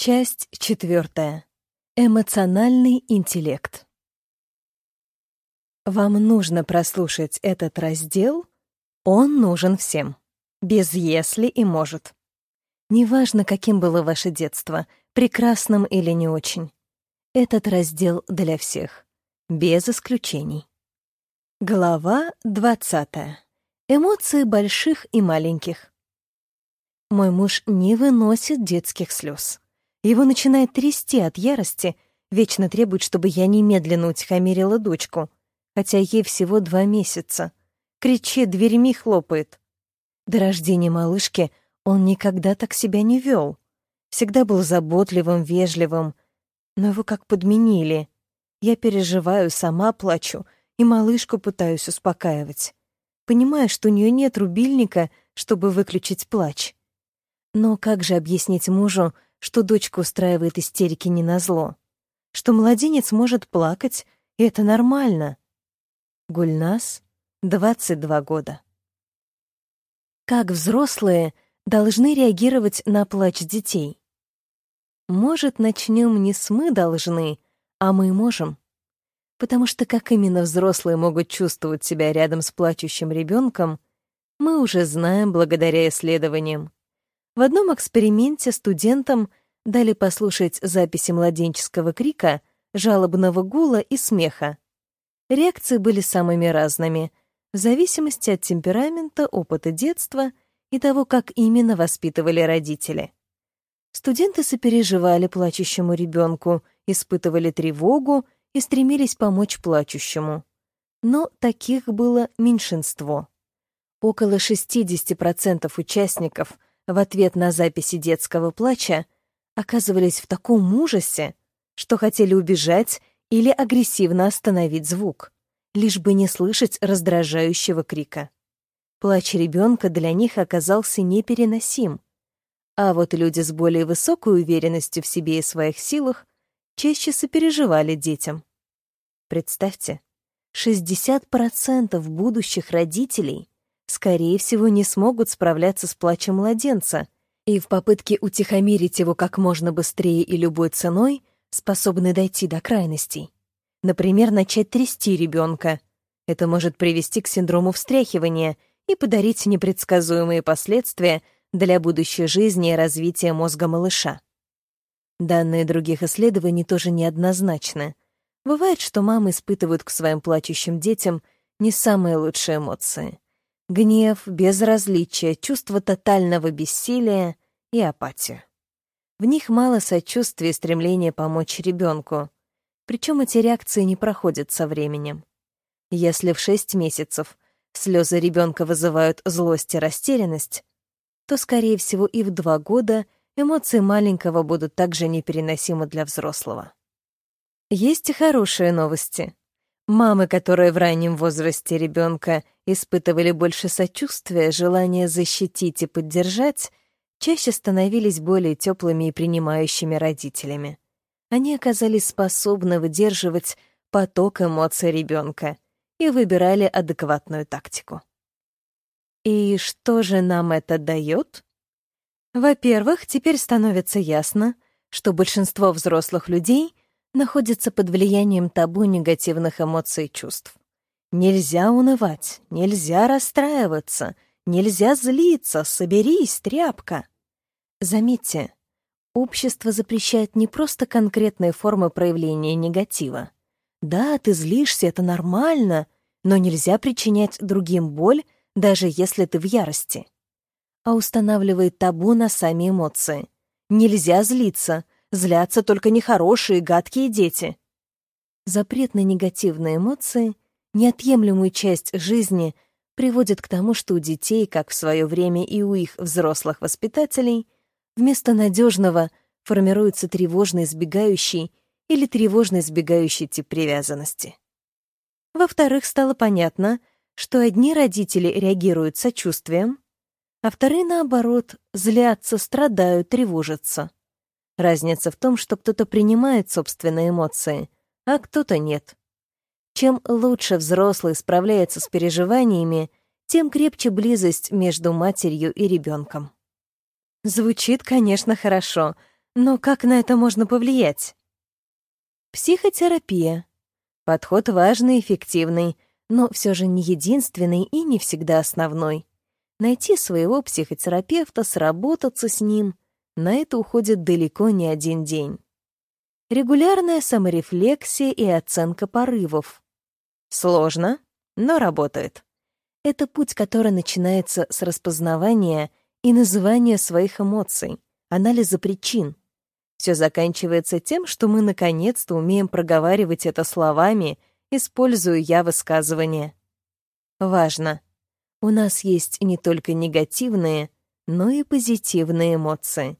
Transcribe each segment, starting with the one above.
Часть четвертая. Эмоциональный интеллект. Вам нужно прослушать этот раздел. Он нужен всем. Без «если» и «может». Неважно, каким было ваше детство, прекрасным или не очень. Этот раздел для всех. Без исключений. Глава двадцатая. Эмоции больших и маленьких. Мой муж не выносит детских слез. Его начинает трясти от ярости, вечно требует, чтобы я немедленно утихомирила дочку, хотя ей всего два месяца. Кричит, дверьми хлопает. До рождения малышки он никогда так себя не вел. Всегда был заботливым, вежливым, но его как подменили. Я переживаю, сама плачу, и малышку пытаюсь успокаивать. Понимаю, что у нее нет рубильника, чтобы выключить плач. Но как же объяснить мужу, что дочка устраивает истерики не назло? Что младенец может плакать, и это нормально? Гульнас, 22 года. Как взрослые должны реагировать на плач детей? Может, начнем не с «мы должны», а «мы можем»? Потому что как именно взрослые могут чувствовать себя рядом с плачущим ребенком, мы уже знаем благодаря исследованиям. В одном эксперименте студентам дали послушать записи младенческого крика, жалобного гула и смеха. Реакции были самыми разными, в зависимости от темперамента, опыта детства и того, как именно воспитывали родители. Студенты сопереживали плачущему ребенку, испытывали тревогу и стремились помочь плачущему. Но таких было меньшинство. Около 60% участников — в ответ на записи детского плача оказывались в таком ужасе, что хотели убежать или агрессивно остановить звук, лишь бы не слышать раздражающего крика. Плач ребенка для них оказался непереносим. А вот люди с более высокой уверенностью в себе и своих силах чаще сопереживали детям. Представьте, 60% будущих родителей скорее всего, не смогут справляться с плачем младенца, и в попытке утихомирить его как можно быстрее и любой ценой способны дойти до крайностей. Например, начать трясти ребенка. Это может привести к синдрому встряхивания и подарить непредсказуемые последствия для будущей жизни и развития мозга малыша. Данные других исследований тоже неоднозначны. Бывает, что мамы испытывают к своим плачущим детям не самые лучшие эмоции гнев, безразличие, чувство тотального бессилия и апатию. В них мало сочувствия и стремления помочь ребенку, причем эти реакции не проходят со временем. Если в шесть месяцев слезы ребенка вызывают злость и растерянность, то, скорее всего, и в два года эмоции маленького будут также непереносимы для взрослого. Есть и хорошие новости. Мамы, которые в раннем возрасте ребенка испытывали больше сочувствия, желания защитить и поддержать, чаще становились более теплыми и принимающими родителями. Они оказались способны выдерживать поток эмоций ребенка и выбирали адекватную тактику. И что же нам это дает? Во-первых, теперь становится ясно, что большинство взрослых людей — находится под влиянием табу негативных эмоций и чувств. Нельзя унывать, нельзя расстраиваться, нельзя злиться, соберись, тряпка. Заметьте, общество запрещает не просто конкретные формы проявления негатива. Да, ты злишься, это нормально, но нельзя причинять другим боль, даже если ты в ярости. А устанавливает табу на сами эмоции. Нельзя злиться — Злятся только нехорошие, гадкие дети. Запрет на негативные эмоции, неотъемлемую часть жизни, приводит к тому, что у детей, как в свое время и у их взрослых воспитателей, вместо надежного формируется тревожно избегающий или тревожно избегающий тип привязанности. Во-вторых, стало понятно, что одни родители реагируют сочувствием, а вторые, наоборот, злятся, страдают, тревожатся. Разница в том, что кто-то принимает собственные эмоции, а кто-то нет. Чем лучше взрослый справляется с переживаниями, тем крепче близость между матерью и ребенком. Звучит, конечно, хорошо, Но как на это можно повлиять? Психотерапия. Подход важный, эффективный, но все же не единственный и не всегда основной. Найти своего психотерапевта, сработаться с ним — на это уходит далеко не один день. Регулярная саморефлексия и оценка порывов. Сложно, но работает. Это путь, который начинается с распознавания и называния своих эмоций, анализа причин. Все заканчивается тем, что мы наконец-то умеем проговаривать это словами, используя я-высказывание. Важно. У нас есть не только негативные, но и позитивные эмоции.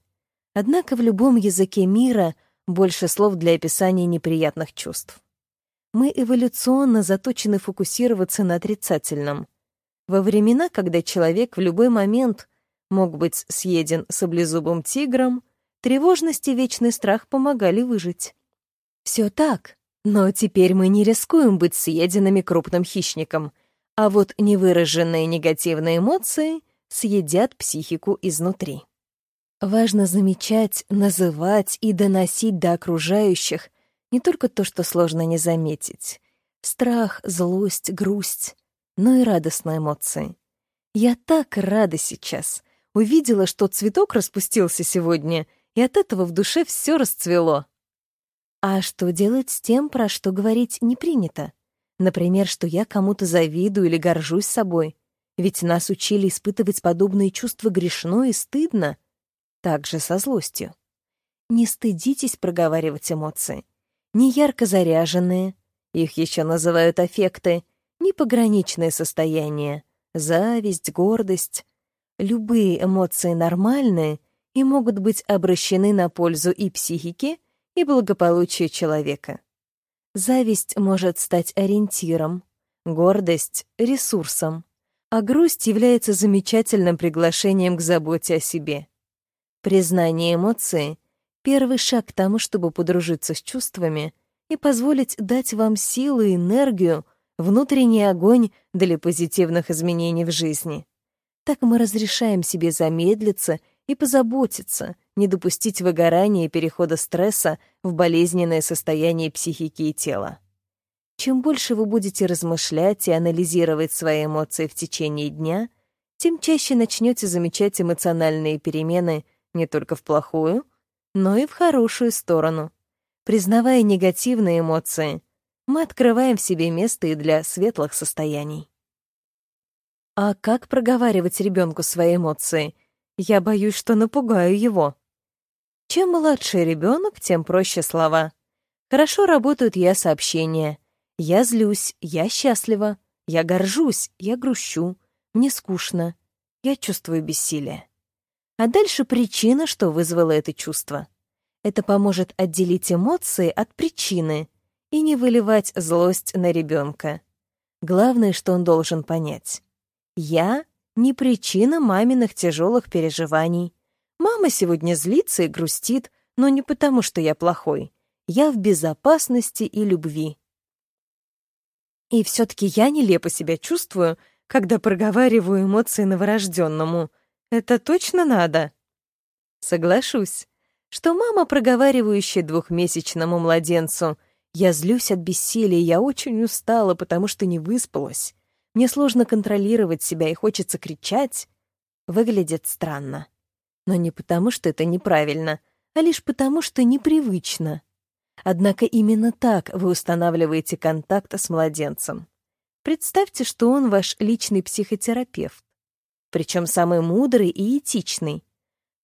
Однако в любом языке мира больше слов для описания неприятных чувств. Мы эволюционно заточены фокусироваться на отрицательном — во времена, когда человек в любой момент мог быть съеден саблезубым тигром, тревожность и вечный страх помогали выжить. Все так, но теперь мы не рискуем быть съеденными крупным хищником, а вот невыраженные негативные эмоции съедят психику изнутри. Важно замечать, называть и доносить до окружающих не только то, что сложно не заметить. Страх, злость, грусть но и радостные эмоции. Я так рада сейчас. Увидела, что цветок распустился сегодня, и от этого в душе все расцвело. А что делать с тем, про что говорить не принято? Например, что я кому-то завидую или горжусь собой. Ведь нас учили испытывать подобные чувства грешно и стыдно. Так же со злостью. Не стыдитесь проговаривать эмоции. Не ярко заряженные, их еще называют аффекты, ни пограничное состояние, зависть, гордость. Любые эмоции нормальные и могут быть обращены на пользу и психике, и благополучию человека. Зависть может стать ориентиром, гордость — ресурсом, а грусть является замечательным приглашением к заботе о себе. Признание эмоции — первый шаг к тому, чтобы подружиться с чувствами и позволить дать вам силу и энергию — внутренний огонь для позитивных изменений в жизни. Так мы разрешаем себе замедлиться и позаботиться, не допустить выгорания и перехода стресса в болезненное состояние психики и тела. Чем больше вы будете размышлять и анализировать свои эмоции в течение дня, тем чаще начнете замечать эмоциональные перемены не только в плохую, но и в хорошую сторону. Признавая негативные эмоции, мы открываем в себе место и для светлых состояний. А как проговаривать ребенку свои эмоции? Я боюсь, что напугаю его. Чем младше ребенок, тем проще слова. Хорошо работают я-сообщения. Я злюсь, я счастлива, я горжусь, я грущу, мне скучно, я чувствую бессилие. А дальше причина, что вызвало это чувство. Это поможет отделить эмоции от причины — и не выливать злость на ребенка. Главное, что он должен понять. Я не причина маминых тяжелых переживаний. Мама сегодня злится и грустит, но не потому, что я плохой. Я в безопасности и любви. И все-таки я нелепо себя чувствую, когда проговариваю эмоции новорожденному. Это точно надо? Соглашусь, что мама, проговаривающая двухмесячному младенцу — я злюсь от бессилия, я очень устала, потому что не выспалась. Мне сложно контролировать себя и хочется кричать. Выглядит странно. Но не потому, что это неправильно, а лишь потому, что непривычно. Однако именно так вы устанавливаете контакт с младенцем. Представьте, что он ваш личный психотерапевт. Причем самый мудрый и этичный.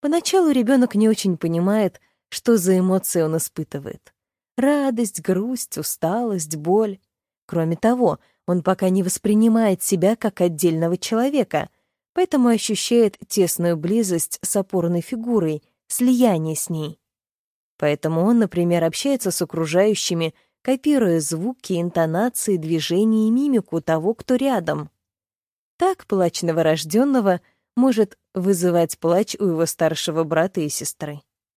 Поначалу ребенок не очень понимает, что за эмоции он испытывает. Радость, грусть, усталость, боль. Кроме того, он пока не воспринимает себя как отдельного человека, поэтому ощущает тесную близость с опорной фигурой, слияние с ней. Поэтому он, например, общается с окружающими, копируя звуки, интонации, движения и мимику того, кто рядом. Так плач новорожденного может вызывать плач у его старшего брата и сестры.